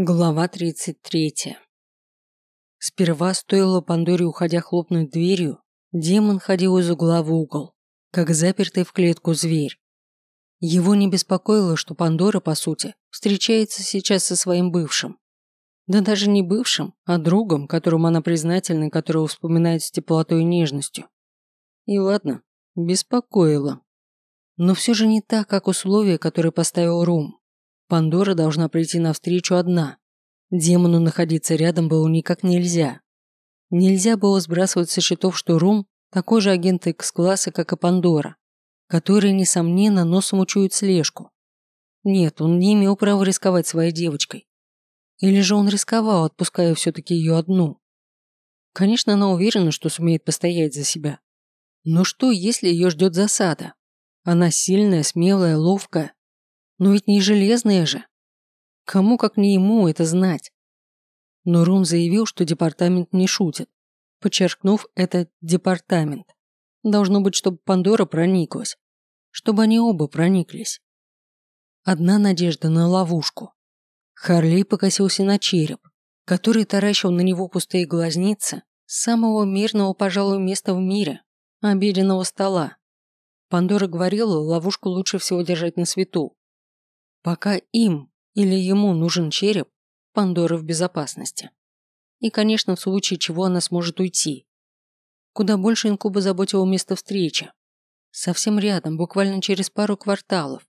Глава 33. Сперва стоило Пандоре, уходя хлопнуть дверью, демон ходил из угла в угол, как запертый в клетку зверь. Его не беспокоило, что Пандора, по сути, встречается сейчас со своим бывшим. Да даже не бывшим, а другом, которому она признательна и которого вспоминает с теплотой и нежностью. И ладно, беспокоило. Но все же не так, как условия, которые поставил Рум. Пандора должна прийти навстречу одна. Демону находиться рядом было никак нельзя. Нельзя было сбрасывать со счетов, что Рум такой же агент X-класса, как и Пандора, который, несомненно, носом учует слежку. Нет, он не имел права рисковать своей девочкой. Или же он рисковал, отпуская все-таки ее одну. Конечно, она уверена, что сумеет постоять за себя. Но что, если ее ждет засада? Она сильная, смелая, ловкая, но ведь не железные же. Кому, как не ему, это знать? Но Рум заявил, что департамент не шутит, подчеркнув это «департамент». Должно быть, чтобы Пандора прониклась. Чтобы они оба прониклись. Одна надежда на ловушку. Харлей покосился на череп, который таращил на него пустые глазницы самого мирного, пожалуй, места в мире – обеденного стола. Пандора говорила, ловушку лучше всего держать на свету, Пока им или ему нужен череп, Пандора в безопасности. И, конечно, в случае чего она сможет уйти. Куда больше инкуба заботило место встречи. Совсем рядом, буквально через пару кварталов.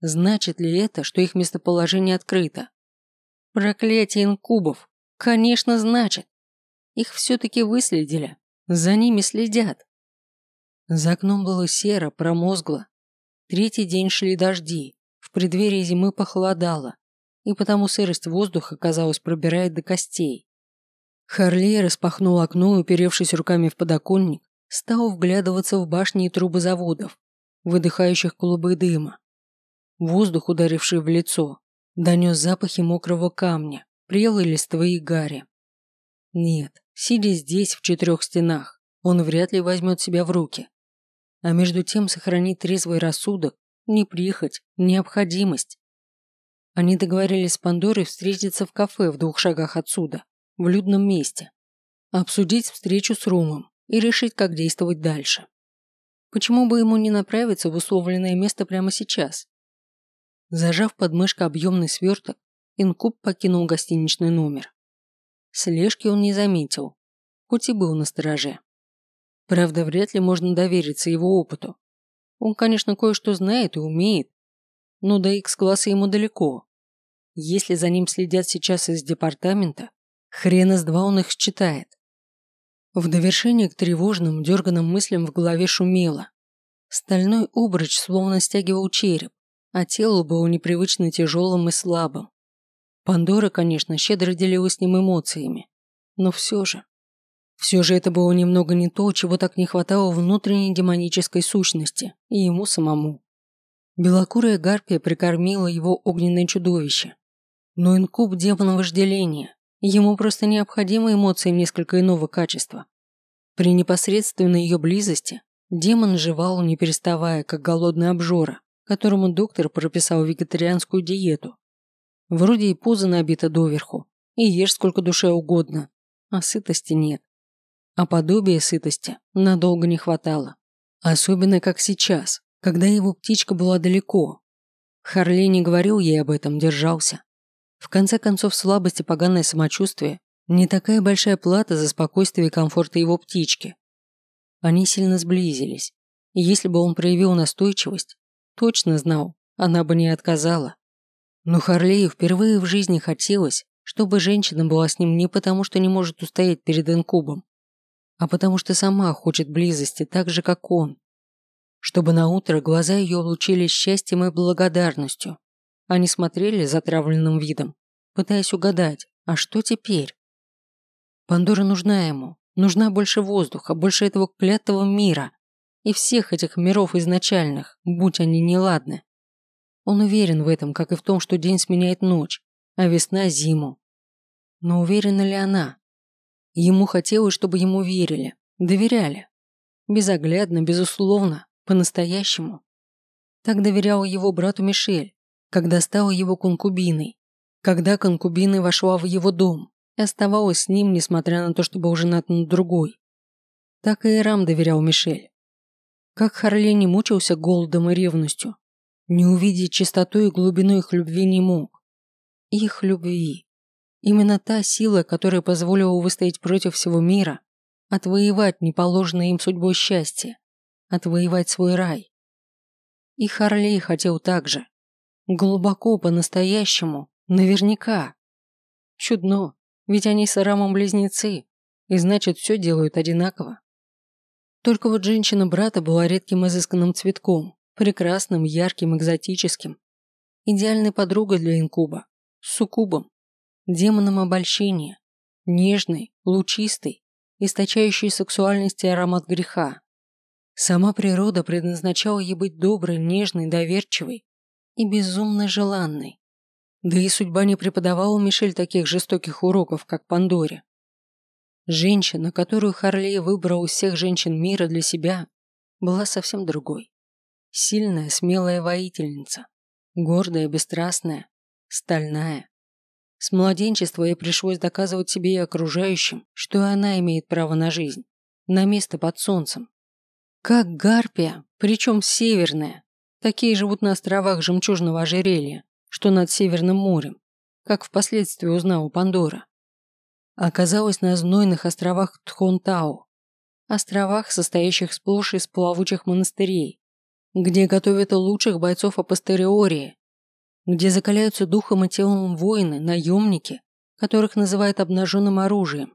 Значит ли это, что их местоположение открыто? Проклятие инкубов! Конечно, значит. Их все-таки выследили. За ними следят. За окном было серо, промозгло. Третий день шли дожди. В преддверии зимы похолодало, и потому сырость воздуха, казалось, пробирает до костей. Харлей распахнул окно и, уперевшись руками в подоконник, стал вглядываться в башни и трубы заводов, выдыхающих клубы дыма. Воздух, ударивший в лицо, донес запахи мокрого камня, прелой листвы и гари. Нет, сидя здесь, в четырех стенах, он вряд ли возьмет себя в руки. А между тем сохранить трезвый рассудок не прихоть, необходимость. Они договорились с Пандорой встретиться в кафе в двух шагах отсюда, в людном месте, обсудить встречу с Румом и решить, как действовать дальше. Почему бы ему не направиться в условленное место прямо сейчас? Зажав под мышкой объемный сверток, Инкуб покинул гостиничный номер. Слежки он не заметил, хоть и был на стороже. Правда, вряд ли можно довериться его опыту. Он, конечно, кое-что знает и умеет, но до X-класса ему далеко. Если за ним следят сейчас из департамента, хрена с два он их считает. В довершение к тревожным, дерганным мыслям в голове шумело. Стальной обруч словно стягивал череп, а тело было непривычно тяжелым и слабым. Пандора, конечно, щедро делилась с ним эмоциями, но все же. Все же это было немного не то, чего так не хватало внутренней демонической сущности и ему самому. Белокурая гарпия прикормила его огненное чудовище. Но инкуб демона вожделения. Ему просто необходимы эмоции несколько иного качества. При непосредственной ее близости демон жевал, не переставая, как голодный обжора, которому доктор прописал вегетарианскую диету. Вроде и пузо набито доверху, и ешь сколько душе угодно, а сытости нет а подобия сытости надолго не хватало. Особенно как сейчас, когда его птичка была далеко. Харли не говорил ей об этом, держался. В конце концов, слабость и поганое самочувствие – не такая большая плата за спокойствие и комфорт его птички. Они сильно сблизились, и если бы он проявил настойчивость, точно знал, она бы не отказала. Но Харлею впервые в жизни хотелось, чтобы женщина была с ним не потому, что не может устоять перед инкубом, а потому что сама хочет близости так же, как он. Чтобы на утро глаза ее лучились счастьем и благодарностью. Они смотрели затравленным видом, пытаясь угадать, а что теперь? Пандора нужна ему, нужна больше воздуха, больше этого клятого мира и всех этих миров изначальных, будь они неладны. Он уверен в этом, как и в том, что день сменяет ночь, а весна – зиму. Но уверена ли она? Ему хотелось, чтобы ему верили, доверяли. Безоглядно, безусловно, по-настоящему. Так доверял его брату Мишель, когда стала его конкубиной. когда конкубина вошла в его дом и оставалась с ним, несмотря на то, что был женат на другой. Так и Ирам доверял Мишель. Как Харлей не мучился голодом и ревностью, не увидеть чистоту и глубину их любви не мог. Их любви. Именно та сила, которая позволила выстоять против всего мира, отвоевать неположенное им судьбой счастье, отвоевать свой рай. И Харлей хотел так же. Глубоко, по-настоящему, наверняка. Чудно, ведь они с Рамом близнецы, и значит все делают одинаково. Только вот женщина брата была редким изысканным цветком, прекрасным, ярким, экзотическим. Идеальной подругой для инкуба, суккубом, демоном обольщения, нежный, лучистый, источающий сексуальность и аромат греха. Сама природа предназначала ей быть доброй, нежной, доверчивой и безумно желанной. Да и судьба не преподавала Мишель таких жестоких уроков, как Пандоре. Женщина, которую Харлей выбрал из всех женщин мира для себя, была совсем другой. Сильная, смелая воительница. Гордая, бесстрастная, стальная. С младенчества ей пришлось доказывать себе и окружающим, что она имеет право на жизнь, на место под солнцем. Как гарпия, причем северная. Такие живут на островах жемчужного ожерелья, что над Северным морем, как впоследствии узнала Пандора оказалась на знойных островах Тхонтау, островах, состоящих сплошь из плавучих монастырей, где готовят лучших бойцов апостериории, где закаляются духом и телом воины, наемники, которых называют обнаженным оружием,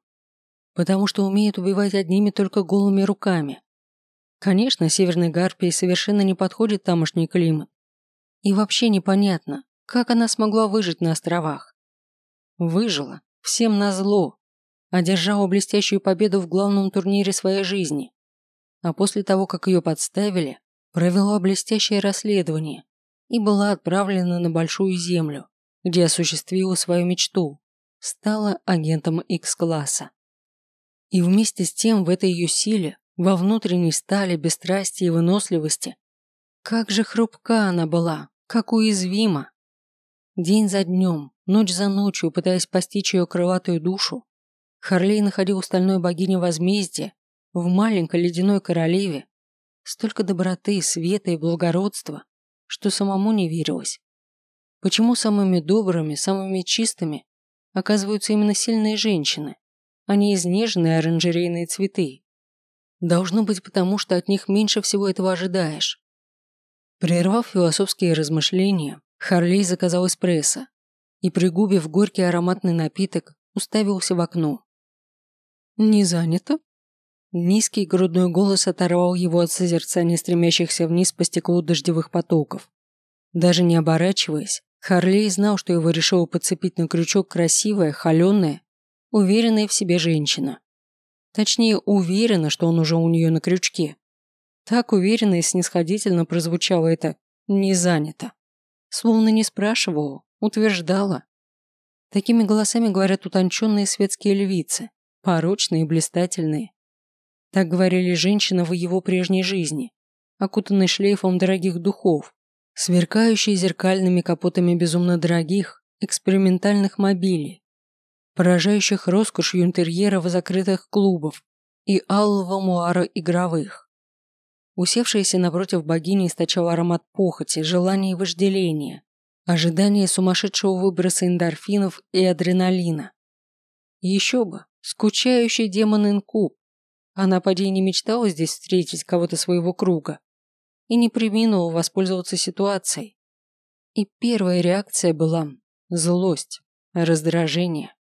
потому что умеют убивать одними только голыми руками. Конечно, Северной Гарпии совершенно не подходит тамошний климат. И вообще непонятно, как она смогла выжить на островах. Выжила, Всем назло. Одержала блестящую победу в главном турнире своей жизни. А после того, как ее подставили, провела блестящее расследование и была отправлена на Большую Землю, где осуществила свою мечту, стала агентом X-класса. И вместе с тем в этой ее силе, во внутренней стали, бесстрастии и выносливости, как же хрупка она была, как уязвима. День за днем, Ночь за ночью, пытаясь постичь ее крылатую душу, Харлей находил у стальной богини возмездия в маленькой ледяной королеве столько доброты, света и благородства, что самому не верилось. Почему самыми добрыми, самыми чистыми оказываются именно сильные женщины, а не изнеженные оранжерейные цветы? Должно быть потому, что от них меньше всего этого ожидаешь. Прервав философские размышления, Харлей заказал эспрессо, и, пригубив горький ароматный напиток, уставился в окно. «Не занято?» Низкий грудной голос оторвал его от созерцания стремящихся вниз по стеклу дождевых потоков. Даже не оборачиваясь, Харлей знал, что его решила подцепить на крючок красивая, холеная, уверенная в себе женщина. Точнее, уверена, что он уже у нее на крючке. Так уверенно и снисходительно прозвучало это «не занято». Словно не спрашивал, Утверждала. Такими голосами говорят утонченные светские львицы, порочные и блистательные. Так говорили женщины в его прежней жизни, окутанной шлейфом дорогих духов, сверкающие зеркальными капотами безумно дорогих, экспериментальных мобилей, поражающих роскошью интерьеров закрытых клубов и алого муара игровых. Усевшаяся напротив богини источала аромат похоти, желания и вожделения, Ожидание сумасшедшего выброса эндорфинов и адреналина. Еще бы, скучающий демон Инкуб. Она поди не мечтала здесь встретить кого-то своего круга и не приминула воспользоваться ситуацией. И первая реакция была злость, раздражение.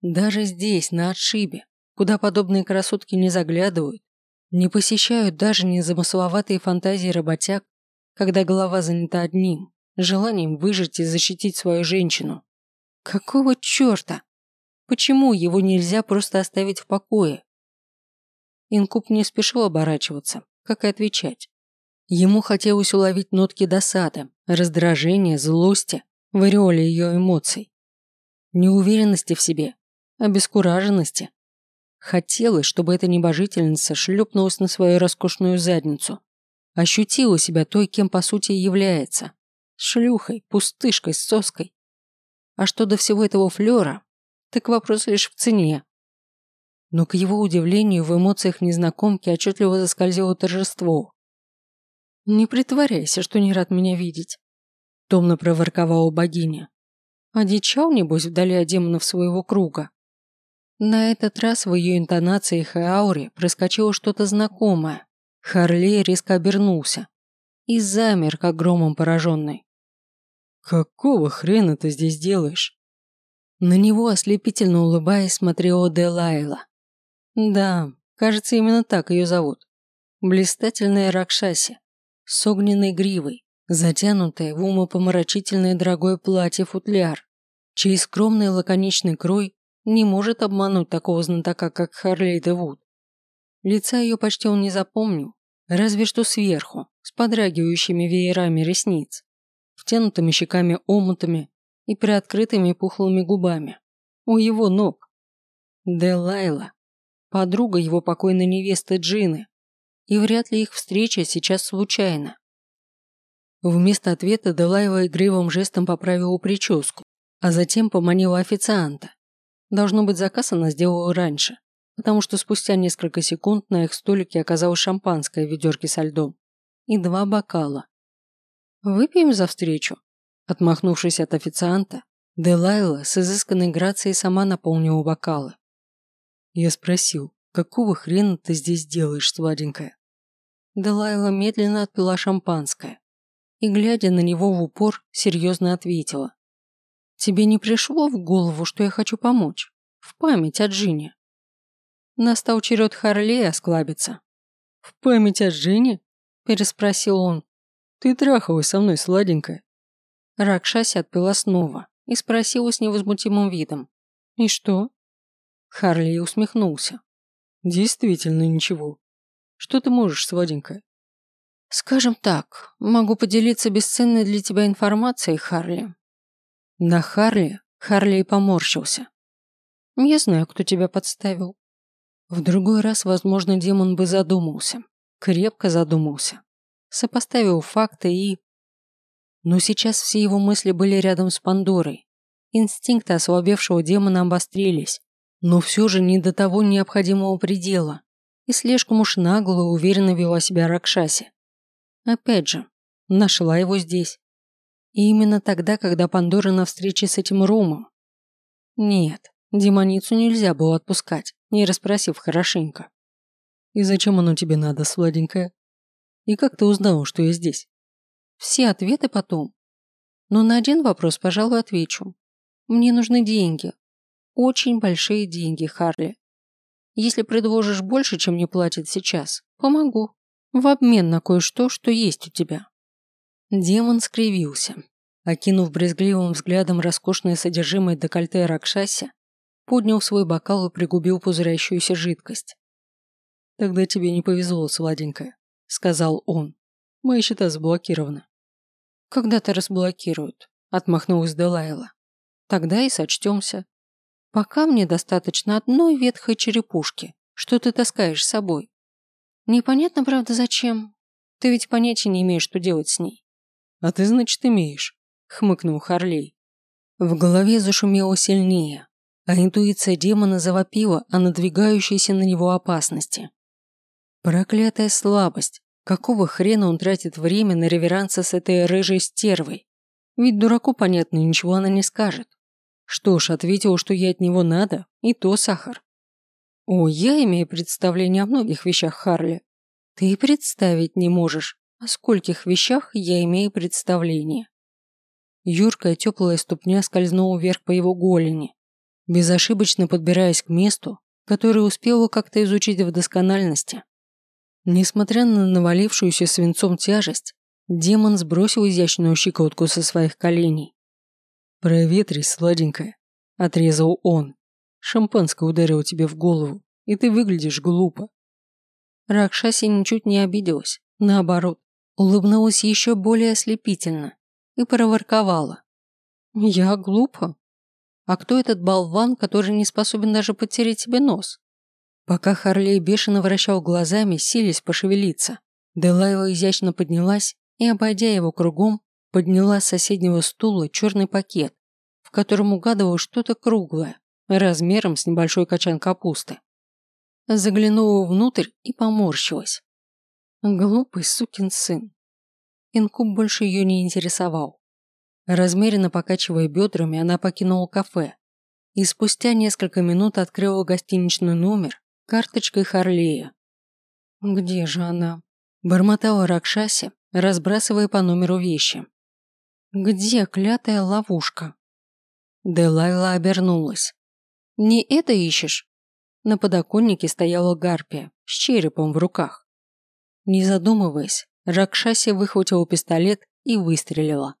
Даже здесь, на отшибе, куда подобные красотки не заглядывают, не посещают даже незамысловатые фантазии работяг, когда голова занята одним желанием выжить и защитить свою женщину. Какого черта? Почему его нельзя просто оставить в покое? Инкуб не спешил оборачиваться, как и отвечать. Ему хотелось уловить нотки досады, раздражения, злости в ореоле ее эмоций. Неуверенности в себе, обескураженности. Хотелось, чтобы эта небожительница шлепнулась на свою роскошную задницу, ощутила себя той, кем по сути является шлюхой, пустышкой, соской. А что до всего этого флера, так вопрос лишь в цене. Но к его удивлению в эмоциях незнакомки отчетливо заскользило торжество. «Не притворяйся, что не рад меня видеть», – томно проворковала богиня. «Одичал, небось, вдали от демонов своего круга». На этот раз в ее интонациях и ауре проскочило что-то знакомое. Харлей резко обернулся и замер, как громом пораженный. «Какого хрена ты здесь делаешь?» На него, ослепительно улыбаясь, смотрела Делайла. Да, кажется, именно так ее зовут. Блистательная Ракшаси, с огненной гривой, затянутая в умопомрачительное дорогое платье-футляр, чей скромный лаконичный крой не может обмануть такого знатока, как Харлей де Вуд. Лица ее почти он не запомнил, разве что сверху, с подрагивающими веерами ресниц, втянутыми щеками-омутами и приоткрытыми пухлыми губами. У его ног. Делайла, подруга его покойной невесты Джины, и вряд ли их встреча сейчас случайна. Вместо ответа Делайла игривым жестом поправила прическу, а затем поманила официанта. Должно быть, заказ она сделала раньше, потому что спустя несколько секунд на их столике оказалось шампанское в ведерке со льдом и два бокала. «Выпьем за встречу?» Отмахнувшись от официанта, Делайла с изысканной грацией сама наполнила бокалы. Я спросил, какого хрена ты здесь делаешь, сладенькая? Делайла медленно отпила шампанское и, глядя на него в упор, серьезно ответила. Тебе не пришло в голову, что я хочу помочь? В память о Джине. Настал черед Харлея осклабиться. «В память о Джине?» – переспросил он. «Ты трахалась со мной, сладенькая. Ракшаси отпила снова и спросила с невозмутимым видом. «И что?» Харли усмехнулся. «Действительно ничего. Что ты можешь, сладенькая?» «Скажем так, могу поделиться бесценной для тебя информацией, Харли». На Харли Харли и поморщился. «Я знаю, кто тебя подставил». В другой раз, возможно, демон бы задумался. Крепко задумался. Сопоставил факты и но сейчас все его мысли были рядом с Пандорой. Инстинкты ослабевшего демона обострились, но все же не до того необходимого предела. И слишком уж нагло и уверенно вела себя Ракшаси. Опять же, нашла его здесь. И именно тогда, когда Пандора на встрече с этим Ромом. Нет, демоницу нельзя было отпускать, не расспросив хорошенько. «И зачем оно тебе надо, сладенькая? И как ты узнала, что я здесь?» Все ответы потом. Но на один вопрос, пожалуй, отвечу. Мне нужны деньги. Очень большие деньги, Харли. Если предложишь больше, чем мне платят сейчас, помогу. В обмен на кое-что, что есть у тебя. Демон скривился. Окинув брезгливым взглядом роскошное содержимое декольте Ракшаси, поднял свой бокал и пригубил пузырящуюся жидкость. «Тогда тебе не повезло, сладенькая», — сказал он. «Мои счета заблокированы». «Когда-то разблокируют», – отмахнулась Делайла. «Тогда и сочтемся. Пока мне достаточно одной ветхой черепушки, что ты таскаешь с собой. Непонятно, правда, зачем. Ты ведь понятия не имеешь, что делать с ней». «А ты, значит, имеешь», – хмыкнул Харлей. В голове зашумело сильнее, а интуиция демона завопила о надвигающейся на него опасности. Проклятая слабость, Какого хрена он тратит время на реверансы с этой рыжей стервой? Ведь дураку, понятно, ничего она не скажет. Что ж, ответил, что ей от него надо, и то сахар. О, я имею представление о многих вещах, Харли. Ты представить не можешь, о скольких вещах я имею представление. Юркая теплая ступня скользнула вверх по его голени, безошибочно подбираясь к месту, которое успела как-то изучить в доскональности. Несмотря на навалившуюся свинцом тяжесть, демон сбросил изящную щекотку со своих коленей. «Проветрись, сладенькая», – отрезал он. «Шампанское ударило тебе в голову, и ты выглядишь глупо». Ракшаси ничуть не обиделась, наоборот, улыбнулась еще более ослепительно и проворковала. «Я глупо? А кто этот болван, который не способен даже потереть себе нос?» Пока Харлей бешено вращал глазами, силясь пошевелиться, Делайла изящно поднялась и, обойдя его кругом, подняла с соседнего стула черный пакет, в котором угадывалось что-то круглое, размером с небольшой качан капусты. Заглянула внутрь и поморщилась. Глупый сукин сын. Инкуб больше ее не интересовал. Размеренно покачивая бедрами, она покинула кафе и спустя несколько минут открыла гостиничный номер карточкой Харлея. «Где же она?» – бормотала Ракшаси, разбрасывая по номеру вещи. «Где клятая ловушка?» Делайла обернулась. «Не это ищешь?» На подоконнике стояла гарпия с черепом в руках. Не задумываясь, Ракшаси выхватила пистолет и выстрелила.